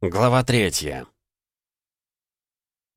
Глава третья.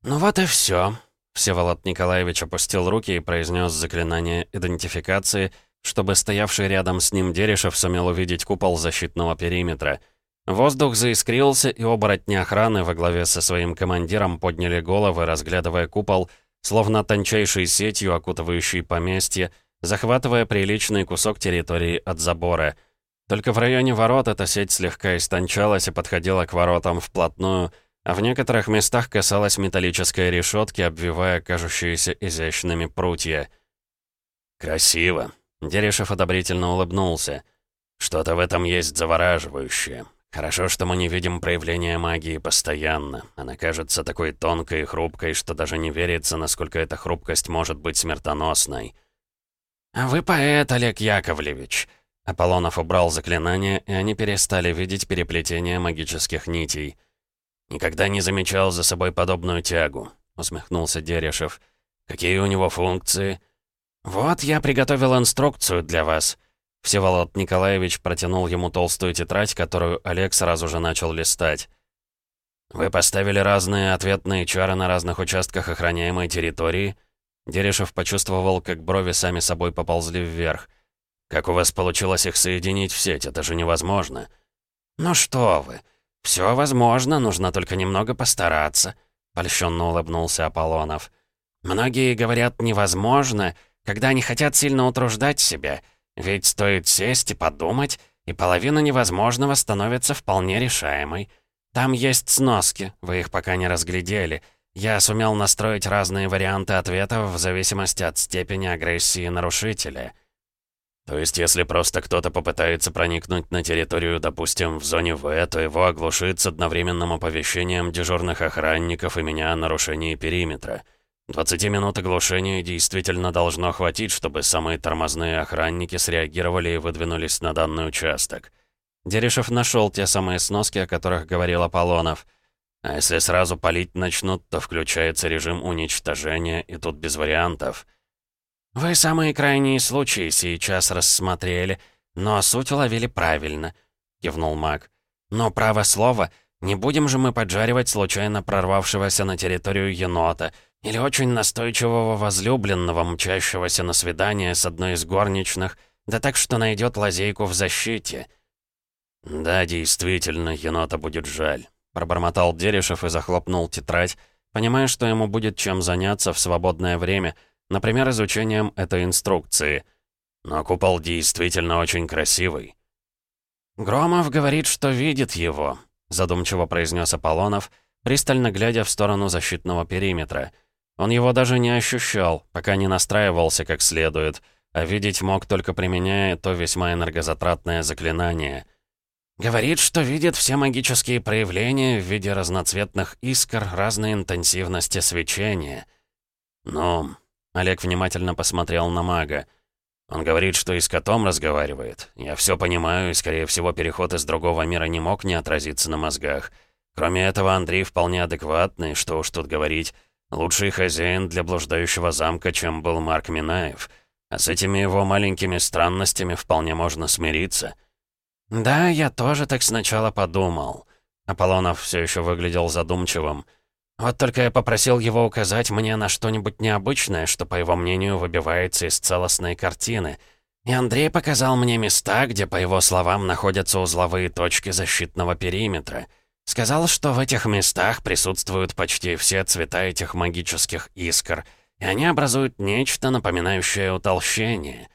«Ну вот и все. Всеволод Николаевич опустил руки и произнес заклинание идентификации, чтобы стоявший рядом с ним Дерешев сумел увидеть купол защитного периметра. Воздух заискрился, и оборотни охраны во главе со своим командиром подняли головы, разглядывая купол, словно тончайшей сетью, окутывающей поместье, захватывая приличный кусок территории от забора — только в районе ворот эта сеть слегка истончалась и подходила к воротам вплотную, а в некоторых местах касалась металлической решетки, обвивая кажущиеся изящными прутья. «Красиво!» — Дерешев одобрительно улыбнулся. «Что-то в этом есть завораживающее. Хорошо, что мы не видим проявления магии постоянно. Она кажется такой тонкой и хрупкой, что даже не верится, насколько эта хрупкость может быть смертоносной». «А вы поэт, Олег Яковлевич!» Аполлонов убрал заклинание, и они перестали видеть переплетение магических нитей. «Никогда не замечал за собой подобную тягу», — усмехнулся Дерешев. «Какие у него функции?» «Вот я приготовил инструкцию для вас». Всеволод Николаевич протянул ему толстую тетрадь, которую Олег сразу же начал листать. «Вы поставили разные ответные чары на разных участках охраняемой территории?» Дерешев почувствовал, как брови сами собой поползли вверх — как у вас получилось их соединить в сеть? Это же невозможно». «Ну что вы, все возможно, нужно только немного постараться», — польщенно улыбнулся Аполлонов. «Многие говорят «невозможно», когда они хотят сильно утруждать себя, ведь стоит сесть и подумать, и половина невозможного становится вполне решаемой. Там есть сноски, вы их пока не разглядели. Я сумел настроить разные варианты ответов в зависимости от степени агрессии нарушителя». То есть, если просто кто-то попытается проникнуть на территорию, допустим, в зоне В, то его оглушит с одновременным оповещением дежурных охранников и меня о нарушении периметра. 20 минут оглушения действительно должно хватить, чтобы самые тормозные охранники среагировали и выдвинулись на данный участок. Дерешев нашел те самые сноски, о которых говорил Аполлонов. А если сразу палить начнут, то включается режим уничтожения, и тут без вариантов — «Вы самые крайние случаи сейчас рассмотрели, но суть уловили правильно», — кивнул маг. «Но право слово, не будем же мы поджаривать случайно прорвавшегося на территорию енота или очень настойчивого возлюбленного, мчащегося на свидание с одной из горничных, да так, что найдет лазейку в защите». «Да, действительно, енота будет жаль», — пробормотал Дерешев и захлопнул тетрадь, понимая, что ему будет чем заняться в свободное время — Например, изучением этой инструкции. Но купол действительно очень красивый. «Громов говорит, что видит его», — задумчиво произнес Аполлонов, пристально глядя в сторону защитного периметра. Он его даже не ощущал, пока не настраивался как следует, а видеть мог только применяя то весьма энергозатратное заклинание. Говорит, что видит все магические проявления в виде разноцветных искр разной интенсивности свечения. «Ну, Олег внимательно посмотрел на мага. Он говорит, что и с котом разговаривает. Я все понимаю, и, скорее всего, переход из другого мира не мог не отразиться на мозгах. Кроме этого, Андрей вполне адекватный, что уж тут говорить. Лучший хозяин для блуждающего замка, чем был Марк Минаев. А с этими его маленькими странностями вполне можно смириться. «Да, я тоже так сначала подумал». Аполлонов все еще выглядел задумчивым. Вот только я попросил его указать мне на что-нибудь необычное, что, по его мнению, выбивается из целостной картины. И Андрей показал мне места, где, по его словам, находятся узловые точки защитного периметра. Сказал, что в этих местах присутствуют почти все цвета этих магических искр, и они образуют нечто, напоминающее утолщение.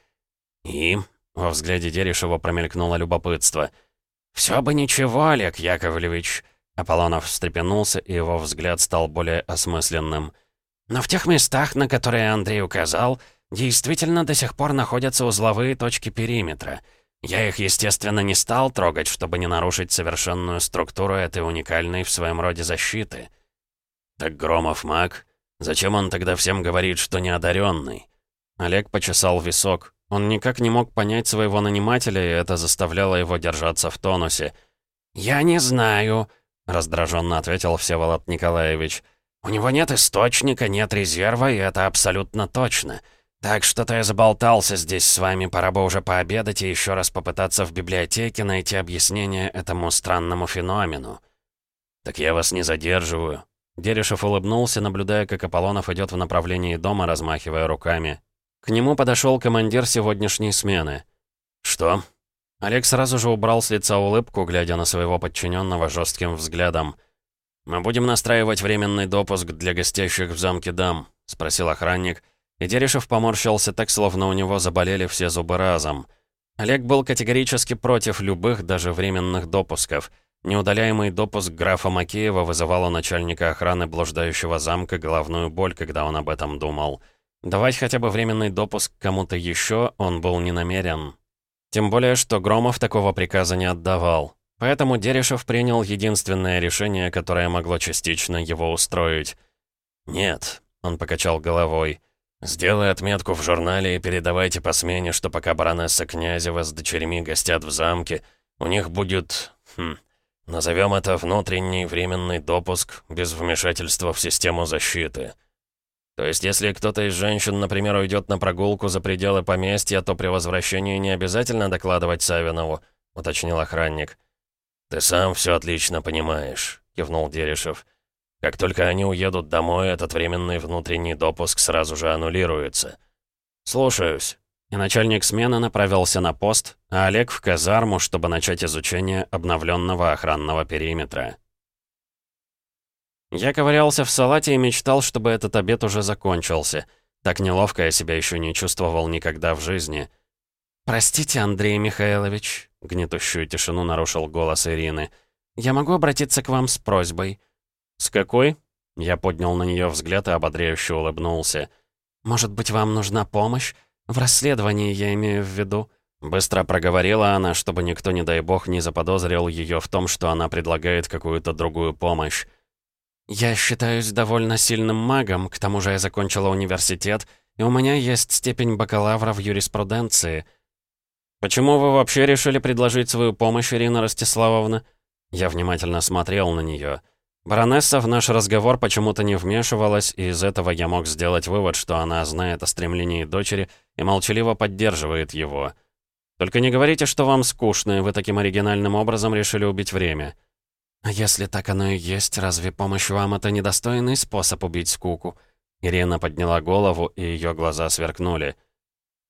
И во взгляде Дерешева промелькнуло любопытство. «Все бы ничего, Олег Яковлевич», Аполлонов встрепенулся, и его взгляд стал более осмысленным. «Но в тех местах, на которые Андрей указал, действительно до сих пор находятся узловые точки периметра. Я их, естественно, не стал трогать, чтобы не нарушить совершенную структуру этой уникальной в своем роде защиты». «Так Громов маг? Зачем он тогда всем говорит, что неодаренный?» Олег почесал висок. Он никак не мог понять своего нанимателя, и это заставляло его держаться в тонусе. «Я не знаю», раздраженно ответил Всеволод Николаевич. «У него нет источника, нет резерва, и это абсолютно точно. Так что-то я заболтался здесь с вами, пора бы уже пообедать и еще раз попытаться в библиотеке найти объяснение этому странному феномену». «Так я вас не задерживаю». Дерешев улыбнулся, наблюдая, как Аполлонов идет в направлении дома, размахивая руками. К нему подошел командир сегодняшней смены. «Что?» Олег сразу же убрал с лица улыбку, глядя на своего подчиненного жестким взглядом. «Мы будем настраивать временный допуск для гостящих в замке дам», — спросил охранник. И Дерешев поморщился так, словно у него заболели все зубы разом. Олег был категорически против любых, даже временных допусков. Неудаляемый допуск графа Макеева вызывал у начальника охраны блуждающего замка головную боль, когда он об этом думал. Давать хотя бы временный допуск кому-то еще он был не намерен. Тем более, что Громов такого приказа не отдавал. Поэтому Дерешев принял единственное решение, которое могло частично его устроить. «Нет», — он покачал головой, — «сделай отметку в журнале и передавайте по смене, что пока баронесса Князева с дочерьми гостят в замке, у них будет... Хм, назовем это внутренний временный допуск без вмешательства в систему защиты». То есть, если кто-то из женщин, например, уйдет на прогулку за пределы поместья, то при возвращении не обязательно докладывать Савинову, уточнил охранник. «Ты сам все отлично понимаешь», — кивнул Дерешев. «Как только они уедут домой, этот временный внутренний допуск сразу же аннулируется». «Слушаюсь». И начальник смены направился на пост, а Олег в казарму, чтобы начать изучение обновленного охранного периметра. Я ковырялся в салате и мечтал, чтобы этот обед уже закончился. Так неловко я себя еще не чувствовал никогда в жизни. «Простите, Андрей Михайлович», — гнетущую тишину нарушил голос Ирины. «Я могу обратиться к вам с просьбой?» «С какой?» Я поднял на нее взгляд и ободряюще улыбнулся. «Может быть, вам нужна помощь? В расследовании я имею в виду». Быстро проговорила она, чтобы никто, не дай бог, не заподозрил ее в том, что она предлагает какую-то другую помощь. «Я считаюсь довольно сильным магом, к тому же я закончила университет, и у меня есть степень бакалавра в юриспруденции». «Почему вы вообще решили предложить свою помощь, Ирина Ростиславовна?» Я внимательно смотрел на нее. Баронесса в наш разговор почему-то не вмешивалась, и из этого я мог сделать вывод, что она знает о стремлении дочери и молчаливо поддерживает его. «Только не говорите, что вам скучно, и вы таким оригинальным образом решили убить время». «А если так оно и есть, разве помощь вам — это недостойный способ убить скуку?» Ирина подняла голову, и ее глаза сверкнули.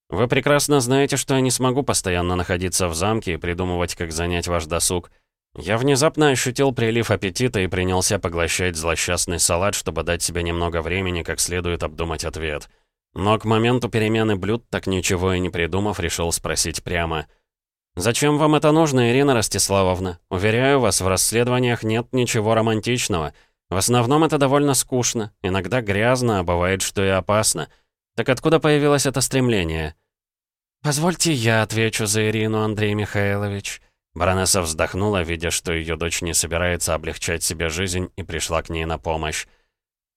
«Вы прекрасно знаете, что я не смогу постоянно находиться в замке и придумывать, как занять ваш досуг. Я внезапно ощутил прилив аппетита и принялся поглощать злосчастный салат, чтобы дать себе немного времени, как следует обдумать ответ. Но к моменту перемены блюд, так ничего и не придумав, решил спросить прямо — «Зачем вам это нужно, Ирина Ростиславовна? Уверяю вас, в расследованиях нет ничего романтичного. В основном это довольно скучно, иногда грязно, а бывает, что и опасно. Так откуда появилось это стремление?» «Позвольте я отвечу за Ирину, Андрей Михайлович». Баронесса вздохнула, видя, что ее дочь не собирается облегчать себе жизнь и пришла к ней на помощь.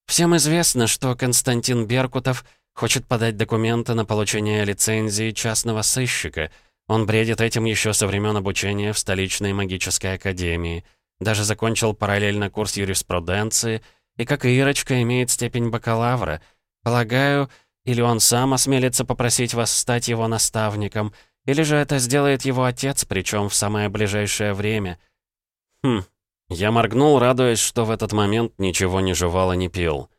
«Всем известно, что Константин Беркутов хочет подать документы на получение лицензии частного сыщика — он бредит этим еще со времен обучения в столичной магической академии. Даже закончил параллельно курс юриспруденции и, как и Ирочка, имеет степень бакалавра. Полагаю, или он сам осмелится попросить вас стать его наставником, или же это сделает его отец, причем в самое ближайшее время. Хм, я моргнул, радуясь, что в этот момент ничего не жевал и не пил.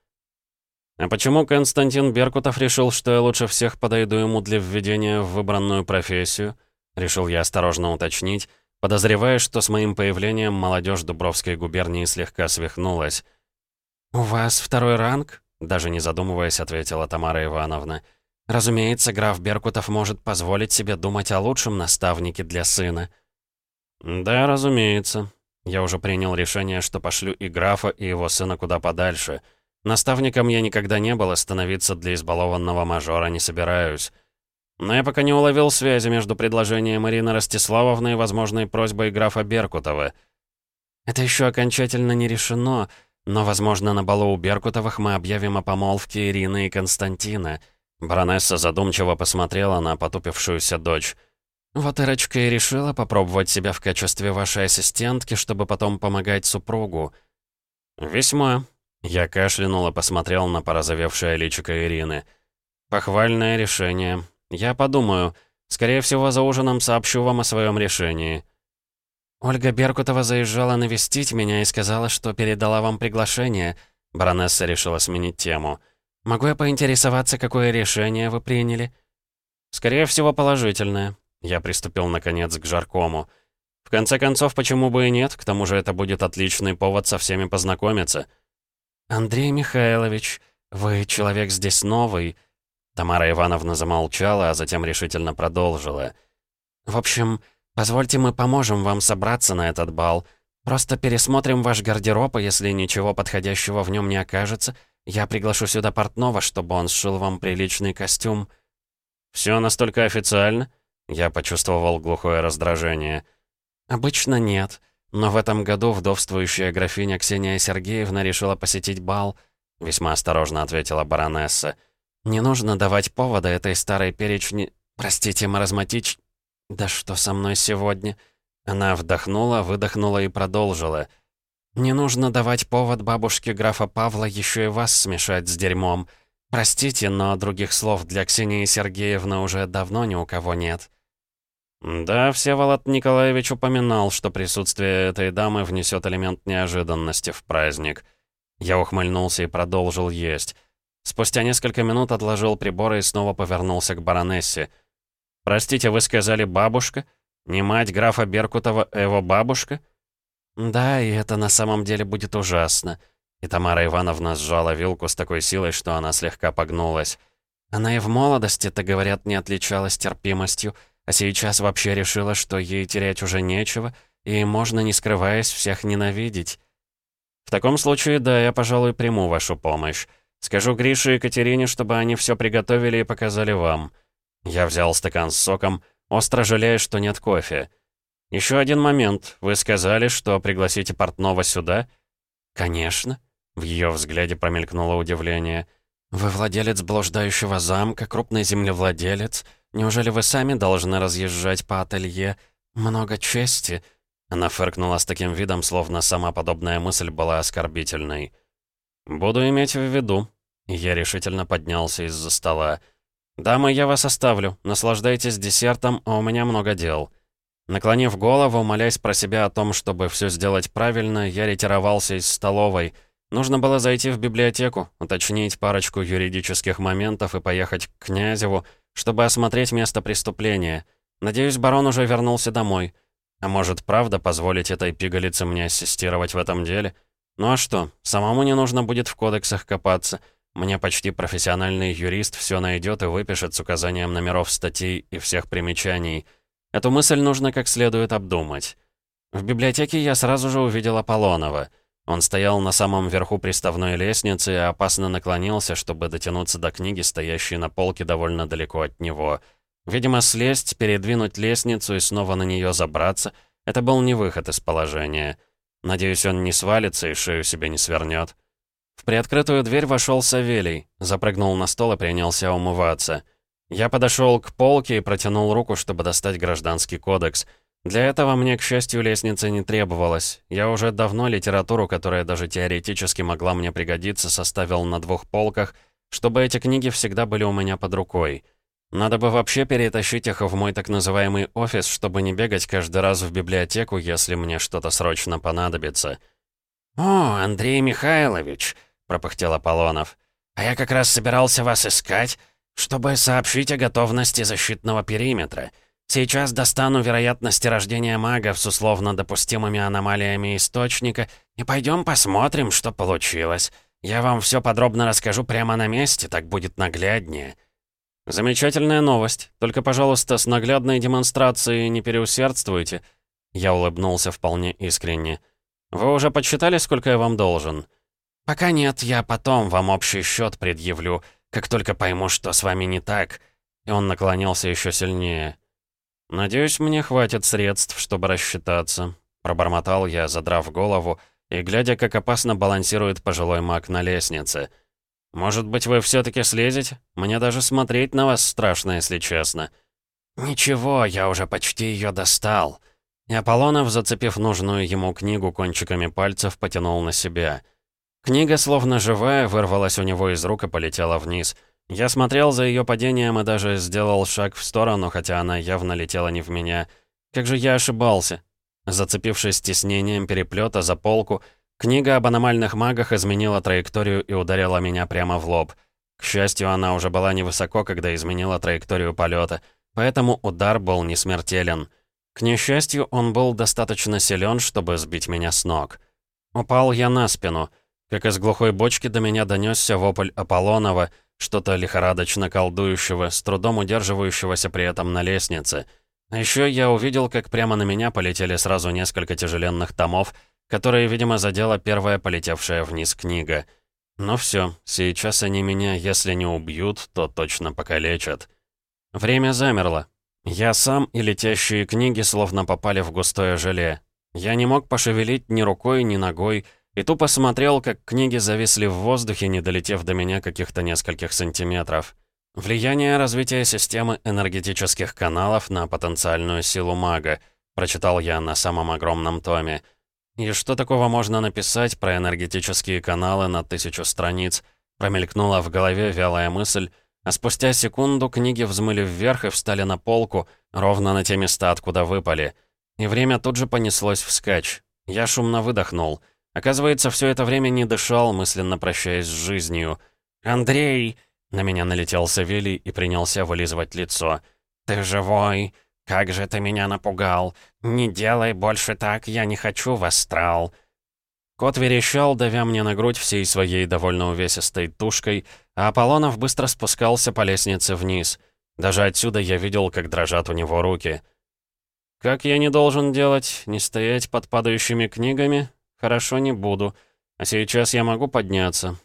А почему Константин Беркутов решил, что я лучше всех подойду ему для введения в выбранную профессию? Решил я осторожно уточнить, подозревая, что с моим появлением молодежь Дубровской губернии слегка свихнулась. «У вас второй ранг?» Даже не задумываясь, ответила Тамара Ивановна. «Разумеется, граф Беркутов может позволить себе думать о лучшем наставнике для сына». «Да, разумеется. Я уже принял решение, что пошлю и графа, и его сына куда подальше». Наставником я никогда не был, становиться для избалованного мажора не собираюсь. Но я пока не уловил связи между предложением Марины Ростиславовны и возможной просьбой графа Беркутова. Это еще окончательно не решено, но, возможно, на балу у Беркутовых мы объявим о помолвке Ирины и Константина. Баронесса задумчиво посмотрела на потупившуюся дочь. «Вот Ирочка и решила попробовать себя в качестве вашей ассистентки, чтобы потом помогать супругу». «Весьма», я кашлянул и посмотрел на порозовевшее личико Ирины. «Похвальное решение. Я подумаю. Скорее всего, за ужином сообщу вам о своем решении». «Ольга Беркутова заезжала навестить меня и сказала, что передала вам приглашение». Баронесса решила сменить тему. «Могу я поинтересоваться, какое решение вы приняли?» «Скорее всего, положительное». Я приступил, наконец, к жаркому. «В конце концов, почему бы и нет? К тому же это будет отличный повод со всеми познакомиться». «Андрей Михайлович, вы человек здесь новый». Тамара Ивановна замолчала, а затем решительно продолжила. «В общем, Позвольте, мы поможем вам собраться на этот бал. Просто пересмотрим ваш гардероб, и если ничего подходящего в нем не окажется, я приглашу сюда портного, чтобы он сшил вам приличный костюм». «Все настолько официально?» Я почувствовал глухое раздражение. «Обычно нет, но в этом году вдовствующая графиня Ксения Сергеевна решила посетить бал», весьма осторожно ответила баронесса. «Не нужно давать повода этой старой перечни... Простите, маразматич... «Да что со мной сегодня?» Она вдохнула, выдохнула и продолжила. «Не нужно давать повод бабушке графа Павла еще и вас смешать с дерьмом. Простите, но других слов для Ксении Сергеевны уже давно ни у кого нет». Да, Всеволод Николаевич упоминал, что присутствие этой дамы внесет элемент неожиданности в праздник. Я ухмыльнулся и продолжил есть. Спустя несколько минут отложил приборы и снова повернулся к баронессе — «Простите, вы сказали бабушка? Не мать графа Беркутова, а его бабушка?» «Да, и это на самом деле будет ужасно». И Тамара Ивановна сжала вилку с такой силой, что она слегка погнулась. Она и в молодости-то, говорят, не отличалась терпимостью, а сейчас вообще решила, что ей терять уже нечего, и можно, не скрываясь, всех ненавидеть. В таком случае, да, я, пожалуй, приму вашу помощь. Скажу Грише и Катерине, чтобы они все приготовили и показали вам. Я взял стакан с соком, остро жалея, что нет кофе. Еще один момент. Вы сказали, что пригласите портного сюда?» «Конечно». В ее взгляде промелькнуло удивление. «Вы владелец блуждающего замка, крупный землевладелец. Неужели вы сами должны разъезжать по ателье? Много чести». Она фыркнула с таким видом, словно сама подобная мысль была оскорбительной. «Буду иметь в виду». Я решительно поднялся из-за стола. «Дамы, я вас оставлю. Наслаждайтесь десертом, а у меня много дел». Наклонив голову, молясь про себя о том, чтобы все сделать правильно, я ретировался из столовой. Нужно было зайти в библиотеку, уточнить парочку юридических моментов и поехать к Князеву, чтобы осмотреть место преступления. Надеюсь, барон уже вернулся домой. А может, правда позволить этой пигалице мне ассистировать в этом деле? Ну а что, самому не нужно будет в кодексах копаться — мне почти профессиональный юрист все найдет и выпишет с указанием номеров статей и всех примечаний. Эту мысль нужно как следует обдумать. В библиотеке я сразу же увидел Аполлонова. Он стоял на самом верху приставной лестницы и опасно наклонился, чтобы дотянуться до книги, стоящей на полке довольно далеко от него. Видимо, слезть, передвинуть лестницу и снова на нее забраться — это был не выход из положения. Надеюсь, он не свалится и шею себе не свернет. В приоткрытую дверь вошел Савелий, запрыгнул на стол и принялся умываться. Я подошел к полке и протянул руку, чтобы достать гражданский кодекс. Для этого мне, к счастью, лестницы не требовалось. Я уже давно литературу, которая даже теоретически могла мне пригодиться, составил на двух полках, чтобы эти книги всегда были у меня под рукой. Надо бы вообще перетащить их в мой так называемый офис, чтобы не бегать каждый раз в библиотеку, если мне что-то срочно понадобится. «О, Андрей Михайлович!» — пропыхтел Аполлонов. «А я как раз собирался вас искать, чтобы сообщить о готовности защитного периметра. Сейчас достану вероятности рождения магов с условно допустимыми аномалиями источника и пойдем посмотрим, что получилось. Я вам все подробно расскажу прямо на месте, так будет нагляднее». «Замечательная новость. Только, пожалуйста, с наглядной демонстрацией не переусердствуйте». Я улыбнулся вполне искренне. «Вы уже подсчитали, сколько я вам должен?» «Пока нет, я потом вам общий счет предъявлю, как только пойму, что с вами не так». И он наклонился еще сильнее. «Надеюсь, мне хватит средств, чтобы рассчитаться», — пробормотал я, задрав голову, и глядя, как опасно балансирует пожилой маг на лестнице. «Может быть, вы все таки слезете? Мне даже смотреть на вас страшно, если честно». «Ничего, я уже почти ее достал», и Аполлонов, зацепив нужную ему книгу кончиками пальцев, потянул на себя. Книга, словно живая, вырвалась у него из рук и полетела вниз. Я смотрел за ее падением и даже сделал шаг в сторону, хотя она явно летела не в меня. Как же я ошибался. Зацепившись стеснением переплета за полку, книга об аномальных магах изменила траекторию и ударила меня прямо в лоб. К счастью, она уже была невысоко, когда изменила траекторию полета, поэтому удар был не смертелен. К несчастью, он был достаточно силен, чтобы сбить меня с ног. Упал я на спину. Как из глухой бочки до меня донесся вопль Аполлонова, что-то лихорадочно колдующего, с трудом удерживающегося при этом на лестнице. А еще я увидел, как прямо на меня полетели сразу несколько тяжеленных томов, которые, видимо, задела первая полетевшая вниз книга. Ну все, сейчас они меня, если не убьют, то точно покалечат. Время замерло. Я сам и летящие книги словно попали в густое желе. Я не мог пошевелить ни рукой, ни ногой, и тупо смотрел, как книги зависли в воздухе, не долетев до меня каких-то нескольких сантиметров. «Влияние развития системы энергетических каналов на потенциальную силу мага», прочитал я на самом огромном томе. «И что такого можно написать про энергетические каналы на тысячу страниц?» Промелькнула в голове вялая мысль, а спустя секунду книги взмыли вверх и встали на полку, ровно на те места, откуда выпали. И время тут же понеслось вскачь. Я шумно выдохнул — Оказывается, все это время не дышал, мысленно прощаясь с жизнью. «Андрей!» — на меня налетел Савелий и принялся вылизывать лицо. «Ты живой? Как же ты меня напугал! Не делай больше так, я не хочу в астрал!» Кот верещал, давя мне на грудь всей своей довольно увесистой тушкой, а Аполлонов быстро спускался по лестнице вниз. Даже отсюда я видел, как дрожат у него руки. «Как я не должен делать? Не стоять под падающими книгами? «Хорошо, не буду. А сейчас я могу подняться».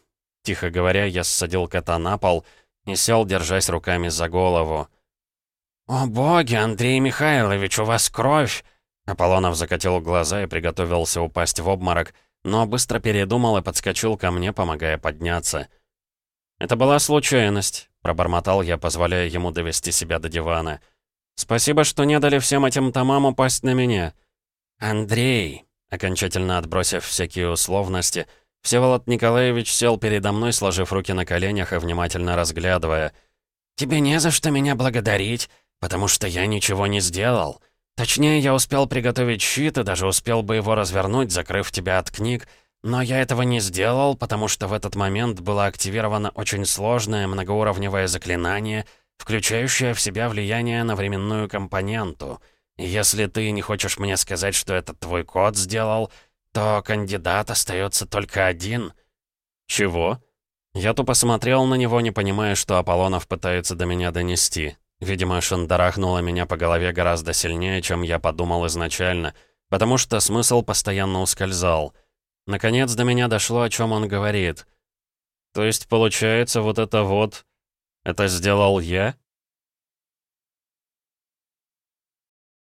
Тихо говоря, я ссадил кота на пол и сел, держась руками за голову. «О боги, Андрей Михайлович, у вас кровь!» Аполлонов закатил глаза и приготовился упасть в обморок, но быстро передумал и подскочил ко мне, помогая подняться. «Это была случайность», — пробормотал я, позволяя ему довести себя до дивана. «Спасибо, что не дали всем этим томам упасть на меня». «Андрей», Окончательно отбросив всякие условности, Всеволод Николаевич сел передо мной, сложив руки на коленях и внимательно разглядывая. «Тебе не за что меня благодарить, потому что я ничего не сделал. Точнее, я успел приготовить щит и даже успел бы его развернуть, закрыв тебя от книг, но я этого не сделал, потому что в этот момент было активировано очень сложное многоуровневое заклинание, включающее в себя влияние на временную компоненту — если ты не хочешь мне сказать, что это твой кот сделал, то кандидат остается только один». «Чего?» Я тупо смотрел на него, не понимая, что Аполлонов пытается до меня донести. Видимо, шандарахнуло меня по голове гораздо сильнее, чем я подумал изначально, потому что смысл постоянно ускользал. Наконец до меня дошло, о чем он говорит. «То есть, получается, вот это вот... Это сделал я?»